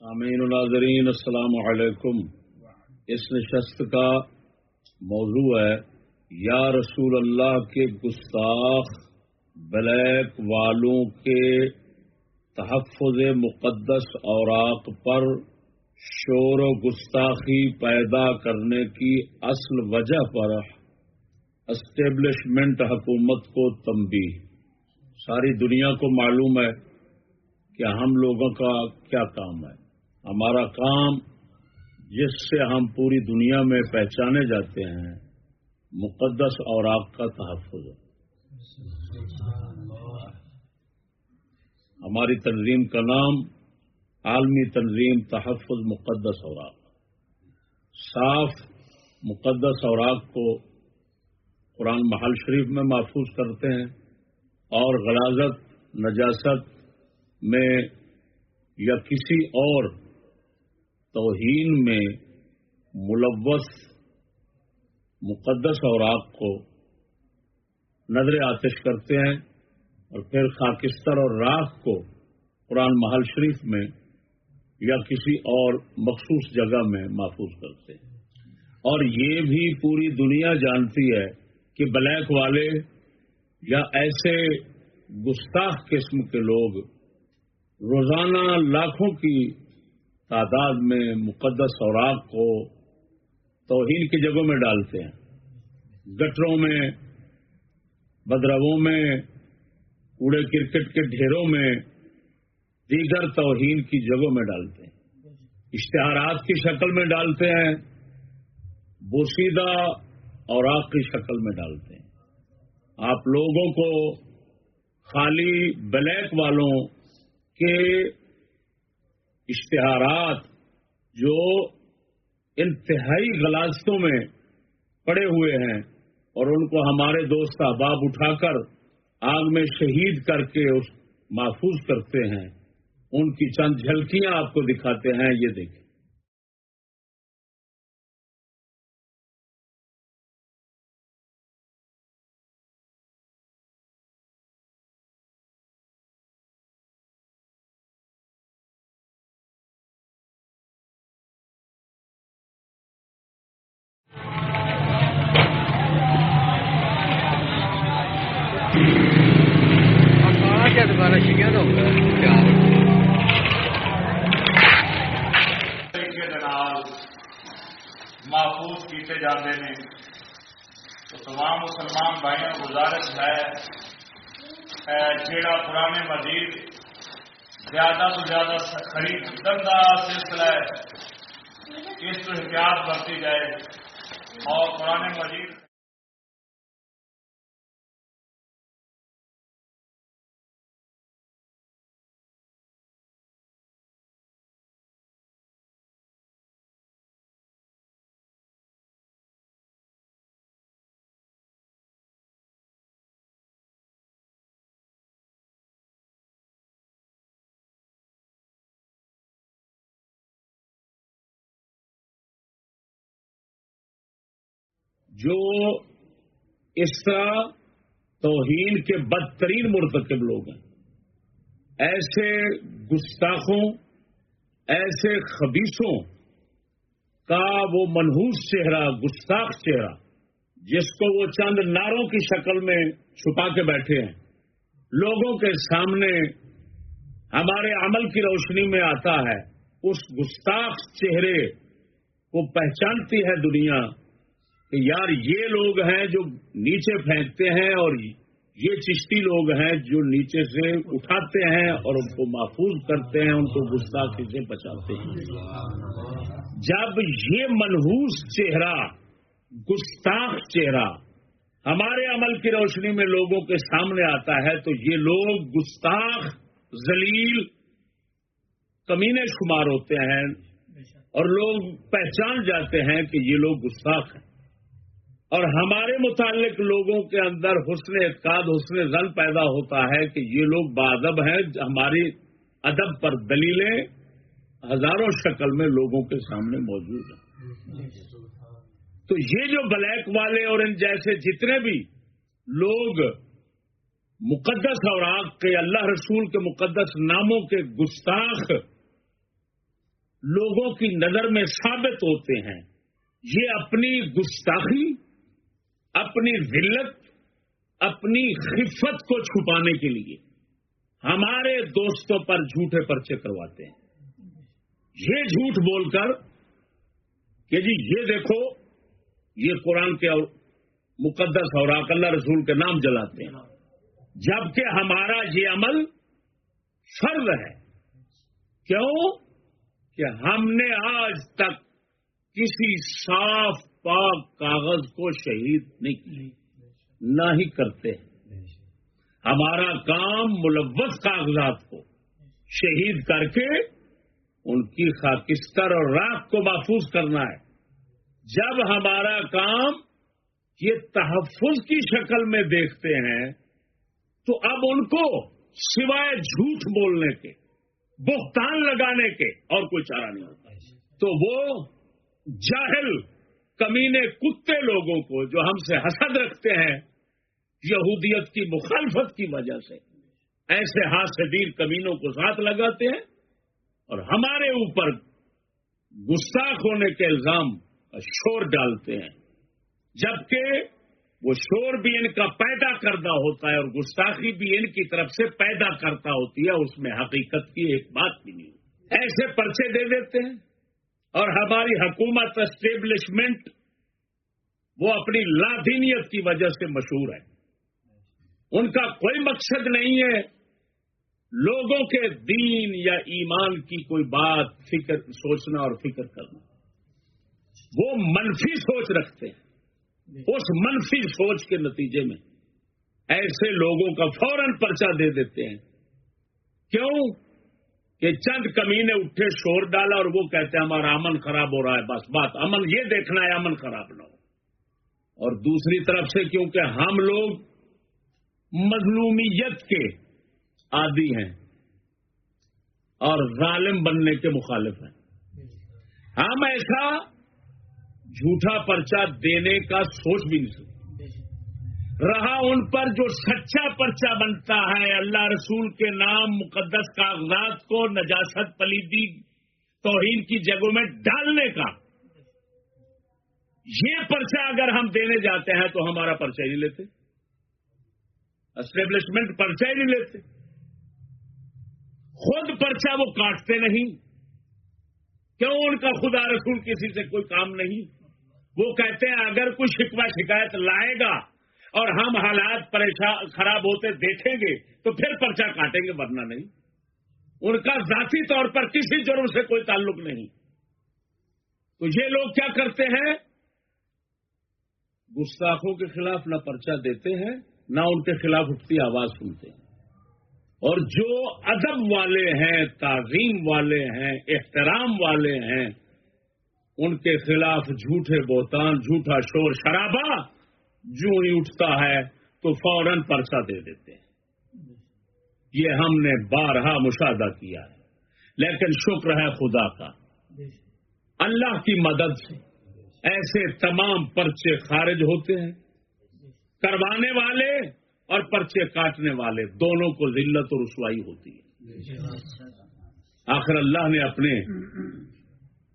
سامعین ناظرین السلام علیکم۔ اس نشست کا موضوع ہے، یا رسول اللہ کے گستاخ بلیک والوں کے تحفظ مقدس اوراق پر شور و گستاخی پیدا کرنے کی اصل وجہ پر اسٹیبلشمنٹ حکومت کو تمبی ساری دنیا کو معلوم ہے کہ ہم لوگوں کا کیا کام ہے۔ ہمارا کام جس سے ہم پوری دنیا میں پہچانے جاتے ہیں، مقدس اور آپ کا تحفظ ہماری تنظیم کا نام عالمی تنظیم تحفظ مقدس اوراق۔ صاف مقدس اوراق کو قرآن محل شریف میں محفوظ کرتے ہیں اور غلازت، نجاست میں یا کسی اور توہین میں ملوث، مقدس اور آپ کو نظر آتش کرتے ہیں اور پھر خاکستر اور راکھ کو قرآن محل شریف میں یا کسی اور مخصوص جگہ میں محفوظ کرتے ہیں۔ اور یہ بھی پوری دنیا جانتی ہے کہ بلیک والے یا ایسے گستاخ قسم کے لوگ روزانہ لاکھوں کی تعداد میں مقدس اوراق کو توہین کی جگہوں میں ڈالتے ہیں۔ گٹروں میں بدرو میں، کوڑے کرکٹ کے ڈھیروں میں دیگر توہین کی جگہوں میں ڈالتے ہیں۔ اشتہارات کی شکل میں ڈالتے ہیں، بوسیدہ اوراق کی شکل میں ڈالتے ہیں۔ آپ لوگوں کو خالی بلیک والوں کے اشتہارات جو انتہائی غلاستوں میں پڑے ہوئے ہیں اور ان کو ہمارے دوست احباب اٹھا کر آگ میں شہید کر کے اس محفوظ کرتے ہیں، ان کی چند جھلکیاں آپ کو دکھاتے ہیں، یہ دیکھیں۔ محفوظ کیتے جاتے ہیں تو تمام مسلمان بھائیوں گزارش ہے جیڑا پرانے مزید زیادہ تو زیادہ خرید کا سلسلہ ہے، اس کو احتیاط برتی جائے اور پرانے مزید جو اس طرح توہین کے بدترین مرتکب لوگ ہیں۔ ایسے گستاخوں، ایسے خبیصوں کا وہ منحوس چہرہ، گستاخ چہرہ، جس کو وہ چند ناروں کی شکل میں چھپا کے بیٹھے ہیں، لوگوں کے سامنے ہمارے عمل کی روشنی میں آتا ہے۔ اس گستاخ چہرے کو پہچانتی ہے دنیا کہ یار یہ لوگ ہیں جو نیچے پھینکتے ہیں اور یہ چشتی لوگ ہیں جو نیچے سے اٹھاتے ہیں اور ان کو محفوظ کرتے ہیں، ان کو گستاخی سے بچاتے ہیں۔ جب یہ منحوس چہرہ، گستاخ چہرہ ہمارے عمل کی روشنی میں لوگوں کے سامنے آتا ہے، تو یہ لوگ گستاخ، ذلیل، کمینے شمار ہوتے ہیں اور لوگ پہچان جاتے ہیں کہ یہ لوگ گستاخ ہیں۔ اور ہمارے متعلق لوگوں کے اندر حسن اعتقاد، حسن زن پیدا ہوتا ہے کہ یہ لوگ بادب ہیں، ہماری ادب پر دلیلیں ہزاروں شکل میں لوگوں کے سامنے موجود ہیں۔ تو یہ جو بلیک والے اور ان جیسے جتنے بھی لوگ مقدس اور آگ کے، اللہ رسول کے مقدس ناموں کے گستاخ لوگوں کی نظر میں ثابت ہوتے ہیں، یہ اپنی گستاخی اپنی ذلت، اپنی خفت کو چھپانے کے لیے ہمارے دوستوں پر جھوٹے پرچے کرواتے ہیں۔ یہ جھوٹ بول کر کہ جی یہ دیکھو، یہ قرآن کے مقدس اور اللہ رسول کے نام جلاتے ہیں۔ جبکہ ہمارا یہ عمل فرض ہے۔ کیوں؟ کہ ہم نے آج تک کسی صاف پاک کاغذ کو شہید نہیں کی نہ ہی کرتے۔ ہمارا کام ملوث کاغذات کو شہید کر کے ان کی خاکستر اور راک کو محفوظ کرنا ہے۔ جب ہمارا کام یہ تحفظ کی شکل میں دیکھتے ہیں، تو اب ان کو سوائے جھوٹ بولنے کے، بہتان لگانے کے اور کوئی چارہ نہیں ہوتا۔ تو وہ جاہل کمینے کتے لوگوں کو جو ہم سے حسد رکھتے ہیں، یہودیت کی مخالفت کی وجہ سے ایسے ہاتھ سے دیر کمینوں کو ساتھ لگاتے ہیں اور ہمارے اوپر گستاخ ہونے کے الزام شور ڈالتے ہیں۔ جبکہ وہ شور بھی ان کا پیدا کرنا ہوتا ہے اور گستاخی بھی ان کی طرف سے پیدا کرتا ہوتی ہے، اس میں حقیقت کی ایک بات بھی نہیں۔ ایسے پرچے دے دیتے ہیں۔ اور ہماری حکومت اسٹیبلشمنٹ وہ اپنی لادینیت کی وجہ سے مشہور ہے۔ ان کا کوئی مقصد نہیں ہے لوگوں کے دین یا ایمان کی کوئی بات فکر سوچنا اور فکر کرنا۔ وہ منفی سوچ رکھتے ہیں۔ اس منفی سوچ کے نتیجے میں ایسے لوگوں کا فوراً پرچہ دے دیتے ہیں۔ کیوں؟ کہ چند کمینے اٹھے، شور ڈالا اور وہ کہتے ہیں، ہمارا امن خراب ہو رہا ہے، بس بات امن یہ دیکھنا ہے، امن خراب نہ ہو۔ اور دوسری طرف سے کیونکہ ہم لوگ مظلومیت کے عادی ہیں اور ظالم بننے کے مخالف ہیں۔ ہم ایسا جھوٹا پرچہ دینے کا سوچ بھی نہیں سکتے۔ رہا ان پر جو سچا پرچہ بنتا ہے۔ اللہ رسول کے نام مقدس کاغذات کو نجاست پلیدی توہین کی جگہوں میں ڈالنے کا۔ یہ پرچہ اگر ہم دینے جاتے ہیں تو ہمارا پرچہ ہی لیتے۔ اسٹیبلشمنٹ پرچہ ہی نہیں لیتے۔ خود پرچہ وہ کاٹتے نہیں۔ کیوں ان کا خدا رسول کسی سے کوئی کام نہیں؟ وہ کہتے ہیں اگر کوئی شکوا شکایت لائے گا اور ہم حالات پریشان خراب ہوتے دیکھیں گے تو پھر پرچہ کاٹیں گے، ورنہ نہیں۔ ان کا ذاتی طور پر کسی جرم سے کوئی تعلق نہیں۔ تو یہ لوگ کیا کرتے ہیں؟ گستاخوں کے خلاف نہ پرچہ دیتے ہیں، نہ ان کے خلاف اٹھتی آواز سنتے ہیں۔ اور جو ادب والے ہیں، تعظیم والے ہیں، احترام والے ہیں، ان کے خلاف جھوٹے بوتان جھوٹا شور، شرابہ جو ہی اٹھتا ہے تو فوراً پرچہ دے دیتے ہیں۔ یہ ہم نے بارہا مشاہدہ کیا ہے۔ لیکن شکر ہے خدا کا۔ اللہ کی مدد سے ایسے تمام پرچے خارج ہوتے ہیں۔ کروانے والے اور پرچے کاٹنے والے دونوں کو ذلت اور رسوائی ہوتی ہے۔ آخر اللہ نے اپنے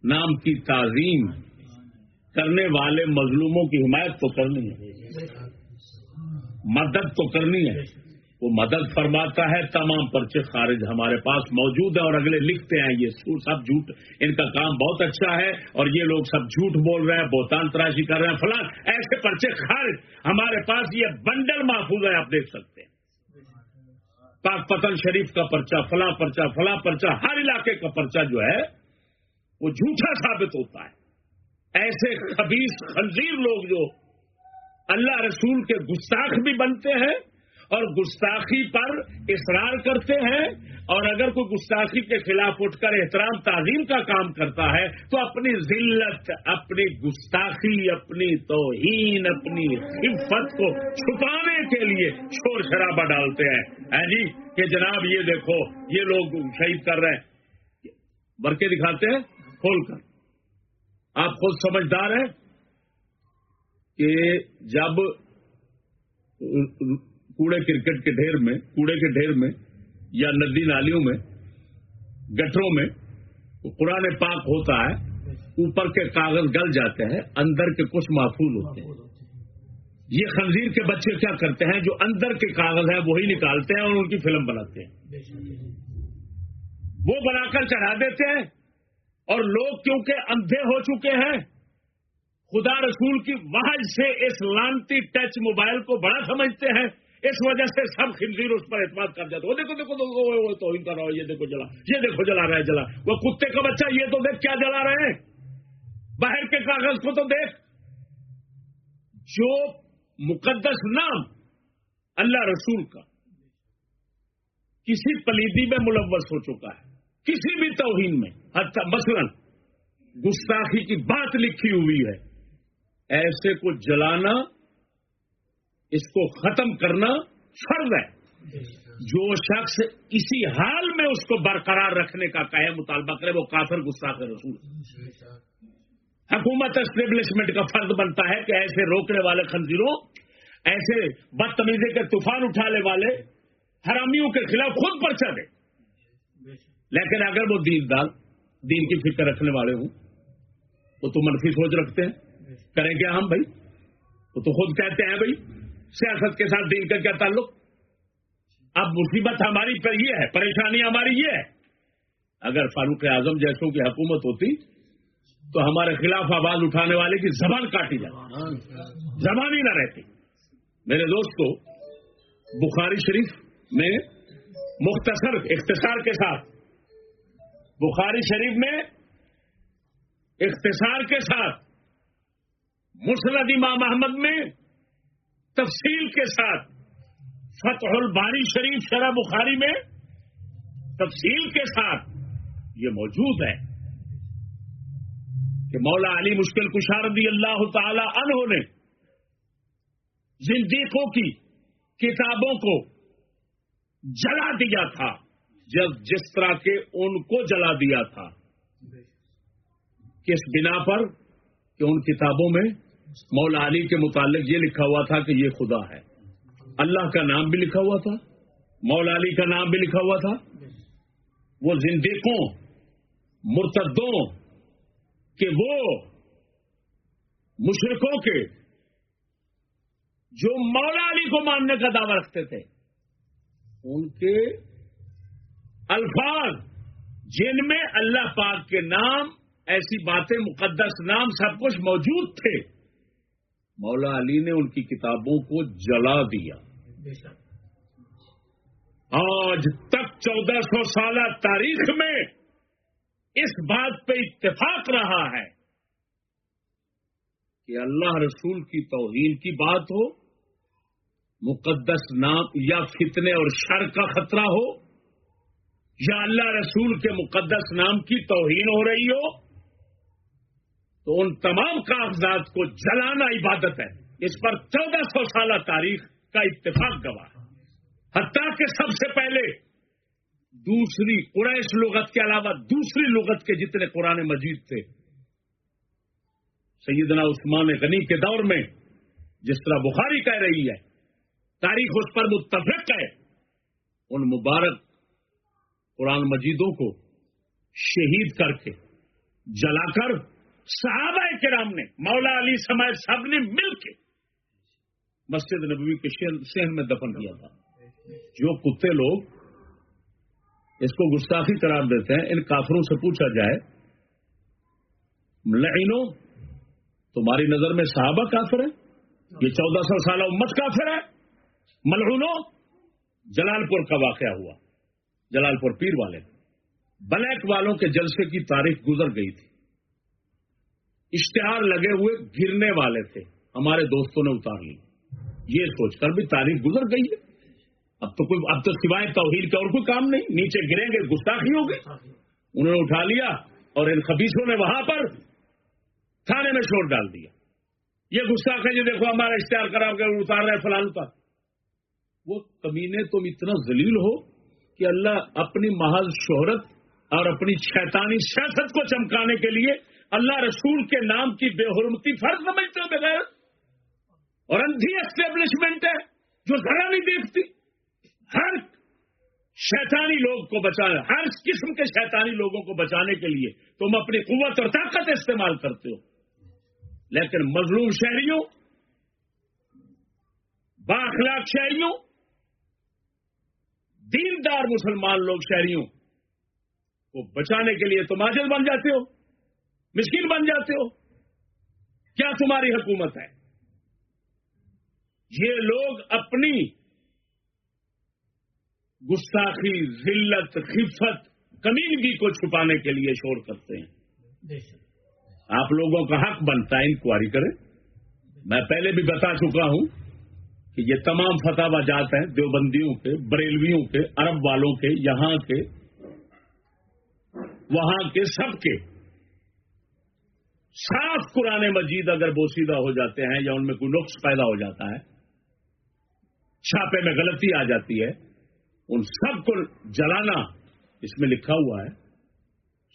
نام کی تعظیم کرنے والے مظلوموں کی حمایت تو کرنی ہے۔ مدد تو کرنی ہے۔ وہ مدد فرماتا ہے، تمام پرچے خارج ہمارے پاس موجود ہیں اور اگلے لکھتے ہیں، یہ سب جھوٹ، ان کا کام بہت اچھا ہے اور یہ لوگ سب جھوٹ بول رہے ہیں، بہتان تراشی کر رہے ہیں۔ فلاں، ایسے پرچے خارج ہمارے پاس یہ بنڈل محفوظ ہے آپ دیکھ سکتے ہیں۔ پاک پتن شریف کا پرچہ، فلاں پرچہ فلاں پرچہ، ہر علاقے کا پرچہ جو ہے، وہ جھوٹا ثابت ہوتا ہے۔ ایسے خبیص خنزیر لوگ جو اللہ رسول کے گستاخ بھی بنتے ہیں اور گستاخی پر اصرار کرتے ہیں اور اگر کوئی گستاخی کے خلاف اٹھ کر احترام تعظیم کا کام کرتا ہے تو اپنی ذلت، اپنی گستاخی، اپنی توہین، اپنی حفت کو چھپانے کے لیے شور شرابہ ڈالتے ہیں۔ جی؟ کہ جناب یہ دیکھو، یہ لوگ شہید کر رہے ہیں۔ برقے دکھاتے ہیں؟ کھول کر۔ آپ خود سمجھدار ہیں کہ جب کوڑے کرکٹ کے ڈھیر میں، کوڑے کے ڈھیر میں یا ندی نالیوں میں گٹروں میں قرآن پاک ہوتا ہے، اوپر کے کاغذ گل جاتے ہیں، اندر کے کچھ محفوظ ہوتے ہیں۔ یہ خنزیر کے بچے کیا کرتے ہیں؟ جو اندر کے کاغذ ہیں، وہی نکالتے ہیں اور ان کی فلم بناتے ہیں۔ وہ بنا کر چڑھا دیتے ہیں اور لوگ کیونکہ اندھے ہو چکے ہیں، خدا رسول کی وحج سے اس لانتی ٹچ موبائل کو بڑا سمجھتے ہیں۔ اس وجہ سے سب خنزیر اس پر اعتماد کر جاتے وہ دیکھو دیکھو تو کر رہا ہو یہ دیکھو جلا، یہ دیکھو جلا رہا ہے، جلا۔ وہ کتے کا بچہ، یہ تو دیکھ کیا جلا رہے ہیں۔ باہر کے کاغذ کو تو دیکھ۔ جو مقدس نام اللہ رسول کا کسی پلیدی میں ملوث ہو چکا ہے، کسی بھی توہین میں۔ مثلا گستاخی کی بات لکھی ہوئی ہے۔ ایسے کو جلانا، اس کو ختم کرنا فرض ہے۔ جو شخص اسی حال میں اس کو برقرار رکھنے کا کہے، مطالبہ کرے، وہ کافر، گستاخ رسول۔ حکومت اسٹیبلشمنٹ کا فرض بنتا ہے کہ ایسے روکنے والے خنزیروں، ایسے بدتمیزی کے طوفان اٹھانے والے حرامیوں کے خلاف خود پرچہ دے۔ لیکن اگر وہ دیندار دین کی فکر رکھنے والے ہوں۔ وہ تو منفی سوچ رکھتے ہیں۔ کریں کیا ہم بھائی؟ وہ تو خود کہتے ہیں بھائی، سیاست کے ساتھ دین کا کیا تعلق؟ اب مصیبت ہماری پر یہ ہے، پریشانی ہماری یہ ہے۔ اگر فاروق اعظم جیسوں کی حکومت ہوتی، تو ہمارے خلاف آواز اٹھانے والے کی زبان کاٹی جاتی۔ زبان ہی نہ رہتی۔ میرے دوست کو بخاری شریف میں مختصر اختصار کے ساتھ بخاری شریف میں اختصار کے ساتھ مسلد امام محمد میں تفصیل کے ساتھ، فتح الباری شریف شرح بخاری میں تفصیل کے ساتھ یہ موجود ہے کہ مولا علی مشکل کشاردی اللہ تعالی عنہ نے زندیقوں کی کتابوں کو جلا دیا تھا۔ جب جس طرح کے ان کو جلا دیا تھا۔ کس بنا پر؟ کہ ان کتابوں میں مولا علی کے متعلق یہ لکھا ہوا تھا کہ یہ خدا ہے۔ اللہ کا نام بھی لکھا ہوا تھا۔ مولا علی کا نام بھی لکھا ہوا تھا۔ وہ زندگوں مرتدوں کہ وہ مشرقوں کے جو مولا علی کو ماننے کا دعوی رکھتے تھے۔ ان کے الفاظ جن میں اللہ پاک کے نام ایسی باتیں مقدس نام سب کچھ موجود تھے۔ مولا علی نے ان کی کتابوں کو جلا دیا۔ آج تک چودہ سو سالہ تاریخ میں اس بات پہ اتفاق رہا ہے کہ اللہ رسول کی توہین کی بات ہو مقدس نام یا فتنے اور شر کا خطرہ ہو یا اللہ رسول کے مقدس نام کی توہین ہو رہی ہو، تو ان تمام کاغذات کو جلانا عبادت ہے۔ اس پر چودہ سو سالہ تاریخ کا اتفاق گواہ حتیٰ کہ سب سے پہلے دوسری قریش لغت کے علاوہ دوسری لغت کے جتنے قرآن مجید تھے، سیدنا عثمان غنی کے دور میں جس طرح بخاری کہہ رہی ہے، تاریخ اس پر متفق ہے۔ ان مبارک قرآن مجیدوں کو شہید کر کے جلا کر صحابہ کرام نے، مولا علی سمائے سب نے مل کے مسجد نبوی کے شہر میں دفن کیا تھا۔ جو کتے لوگ اس کو گستاخی قرار دیتے ہیں، ان کافروں سے پوچھا جائے لائنوں تمہاری نظر میں صحابہ کافر ہے یہ چودہ سو سالہ امت کافر ہے؟ ملعونوں جلال پور کا واقعہ ہوا۔ جلال پور پیر والے، بلیک والوں کے جلسے کی تاریخ گزر گئی تھی۔ اشتہار لگے ہوئے گرنے والے تھے، ہمارے دوستوں نے اتار لی یہ سوچ کر بھی تاریخ گزر گئی ہے۔ اب تو کوئی، اب تو سوائے توحید کا اور کوئی کام نہیں۔ نیچے گریں گے، گستاخی ہوگی انہوں نے اٹھا لیا اور ان خبیصوں نے وہاں پر تھانے میں شور ڈال دیا۔ یہ گستاخ ہے جو دیکھو ہمارا اشتہار کرا کے اتار رہے فلان اتار وہ کمینے تم اتنا ذلیل ہو کہ اللہ اپنی محض شہرت اور اپنی شیطانی سیاست کو چمکانے کے لیے اللہ رسول کے نام کی بے حرمتی فرض سمجھتے ہو بغیر اور اندھی اسٹیبلشمنٹ ہے جو ذرا نہیں دیکھتی۔ ہر شیطانی لوگ کو بچانا، ہر قسم کے شیطانی لوگوں کو بچانے کے لیے تم اپنی قوت اور طاقت استعمال کرتے ہو۔ لیکن مظلوم شہریوں باخلاق شہریوں دیندار مسلمان لوگ شہریوں کو بچانے کے لیے تم آجل بن جاتے ہو مسکین بن جاتے ہو۔ کیا تمہاری حکومت ہے؟ یہ لوگ اپنی گستاخی ذلت خفت کمیونگی کو چھپانے کے لیے شور کرتے ہیں۔ آپ لوگوں کا حق بنتا ہے انکوائری کریں۔ میں پہلے بھی بتا چکا ہوں کہ یہ تمام فتح جات ہیں دیوبندیوں کے، بریلویوں کے، عرب والوں کے، یہاں کے، وہاں کے سب کے۔ صاف قرآن مجید اگر بوسیدہ ہو جاتے ہیں یا ان میں کوئی نقص پیدا ہو جاتا ہے، چھاپے میں غلطی آ جاتی ہے، ان سب کو جلانا، اس میں لکھا ہوا ہے،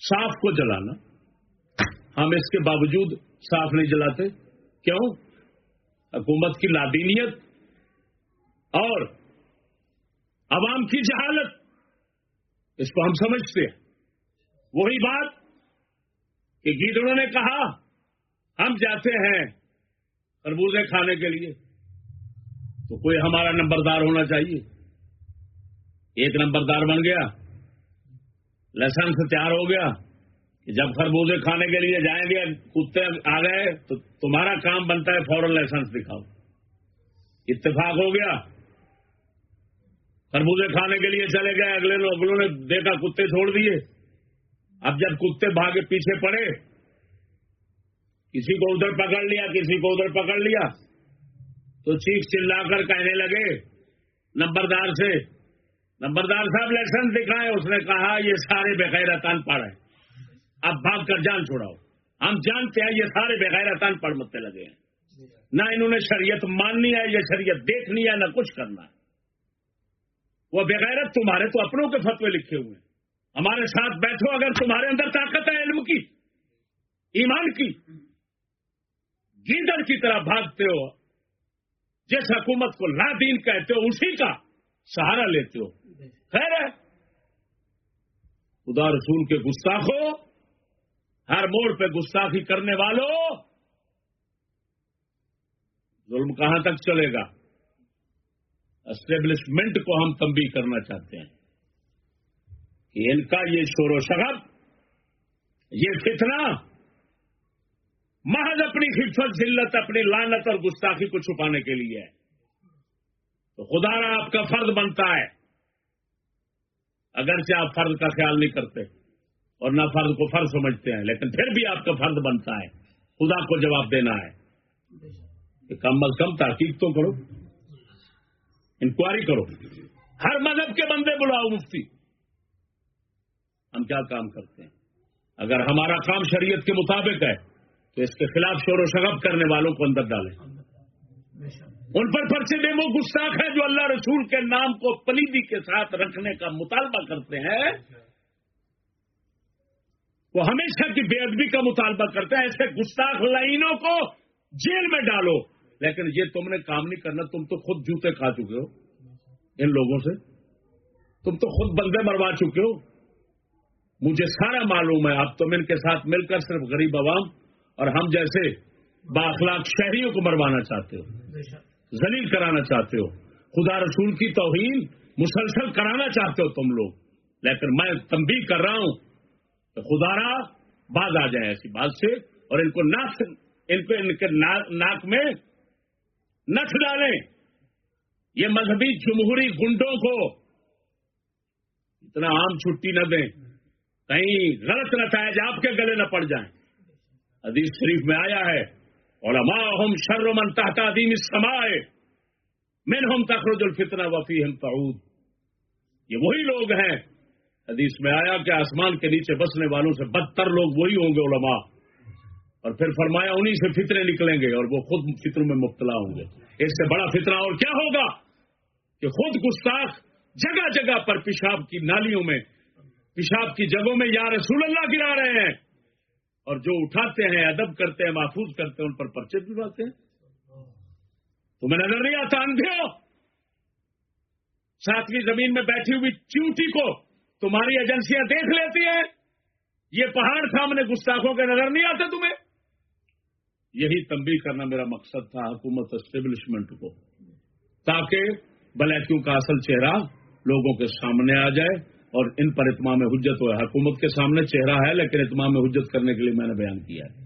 صاف کو جلانا۔ ہم اس کے باوجود صاف نہیں جلاتے۔ کیوں؟ حکومت کی لادینیت اور عوام کی جہالت۔ اس کو ہم سمجھتے ہیں۔ وہی بات کہ گیدڑوں نے کہا، ہم جاتے ہیں خربوزے کھانے کے لیے۔ تو کوئی ہمارا نمبردار ہونا چاہیے۔ ایک نمبردار بن گیا۔ لائسنس تیار ہو گیا کہ جب خربوزے کھانے کے لیے جائیں گے، کتے آ گئے، تو تمہارا کام بنتا ہے فوراً لائسنس دکھاؤ۔ اتفاق ہو گیا۔ خربوزے کھانے کے لیے چلے گئے، اگلے لوگ اگلوں نے دیکھا کتے چھوڑ دیے۔ اب جب کتے بھاگے پیچھے پڑے، کسی کو ادھر پکڑ لیا، کسی کو ادھر پکڑ لیا، تو چیخ چلا کر کہنے لگے، نمبردار سے، نمبردار صاحب لائسنس دکھائے، اس نے کہا، یہ سارے بغیر تان پڑ ہے اب بھاگ کر جان چھوڑاؤ ہم جانتے ہیں، یہ سارے بغیر تان پڑ متنے لگے ہیں۔ نہ انہوں نے شریعت ماننی ہے یا شریعت دیکھنی ہے، نہ کچھ کرنا ہے۔ وہ بغیرت تمہارے تو اپنوں کے فتوے لکھے ہوئے ہیں۔ ہمارے ساتھ بیٹھو اگر تمہارے اندر طاقت ہے علم کی، ایمان کی۔ گیندر کی طرح بھاگتے ہو، جس حکومت کو لا دین کہتے ہو، اسی کا سہارا لیتے ہو۔ خیر ہے۔ خدا رسول کے گستاخوں ہر موڑ پہ گستاخی کرنے والوں ظلم کہاں تک چلے گا؟ اسٹیبلشمنٹ کو ہم تمبی کرنا چاہتے ہیں کہ ان کا یہ شور و شغب یہ فتنہ، محض اپنی خفت، ذلت، اپنی لانت اور گستاخی کو چھپانے کے لیے ہے۔ تو خدا را آپ کا فرد بنتا ہے۔ اگرچہ آپ فرد کا خیال نہیں کرتے اور نہ فرد کو فرض سمجھتے ہیں، لیکن پھر بھی آپ کا فرد بنتا ہے۔ خدا کو جواب دینا ہے۔ کہ کم از کم تحقیق تو کرو۔ انکوائری کرو۔ ہر مذہب کے بندے بلاؤ مفتی۔ ہم کیا کام کرتے ہیں؟ اگر ہمارا کام شریعت کے مطابق ہے، تو اس کے خلاف شور و شغب کرنے والوں کو اندر ڈالیں۔ ان پر پرچے دے، وہ گستاخ ہے جو اللہ رسول کے نام کو پلیدی کے ساتھ رکھنے کا مطالبہ کرتے ہیں۔ وہ ہمیشہ کی بے ادبی کا مطالبہ کرتے ہیں۔ ایسے گستاخ لائنوں کو جیل میں ڈالو۔ لیکن یہ تم نے کام نہیں کرنا تم تو خود جوتے کھا چکے ہو۔ ان لوگوں سے۔ تم تو خود بندے مروا چکے ہو۔ مجھے سارا معلوم ہے اب تم ان کے ساتھ مل کر صرف غریب عوام اور ہم جیسے باخلاق شہریوں کو مروانا چاہتے ہو۔ ذلیل کرانا چاہتے ہو۔ خدا رسول کی توہین مسلسل کرانا چاہتے ہو تم لوگ۔ لیکن میں تمبی کر رہا ہوں کہ خدا را باز آ جائے ایسی بات سے اور ان کو ناک ان کو ان کے ناک میں نچ ڈالیں یہ مذہبی جمہوری گنڈوں کو اتنا عام چھٹی نہ دیں۔ کہیں غلط نتائج آپ کے گلے نہ پڑ جائیں۔ حدیث شریف میں آیا ہے، علماء ہم شر من تحت دین سمائے من ہم تخرج الفتنا وفی ہم تعود. یہ وہی لوگ ہیں۔ حدیث میں آیا کہ آسمان کے نیچے بسنے والوں سے بدتر لوگ وہی ہوں گے علماء۔ اور پھر فرمایا انہی سے فطرے نکلیں گے اور وہ خود فطروں میں مبتلا ہوں گے۔ اس سے بڑا فطرہ اور کیا ہوگا کہ خود گستاخ جگہ جگہ پر پیشاب کی نالیوں میں، پیشاب کی جگہوں میں یا رسول اللہ گرا رہے ہیں اور جو اٹھاتے ہیں، ادب کرتے ہیں، محفوظ کرتے ہیں، ان پر پرچے دلواتے ہیں۔ تمہیں نظر نہیں آتا، اندھے ہو۔ ساتویں زمین میں بیٹھی ہوئی چیوٹی کو تمہاری ایجنسیاں دیکھ لیتی ہیں۔ یہ پہاڑ سامنے گستاخوں کے نظر نہیں آتے تمہیں۔ یہی تنبیہ کرنا میرا مقصد تھا حکومت اسٹیبلشمنٹ کو، تاکہ بلیکیوں کا اصل چہرہ لوگوں کے سامنے آ جائے اور ان پر اتمام حجت ہو۔ حکومت کے سامنے چہرہ ہے لیکن اتمام حجت کرنے کے لیے میں نے بیان کیا ہے۔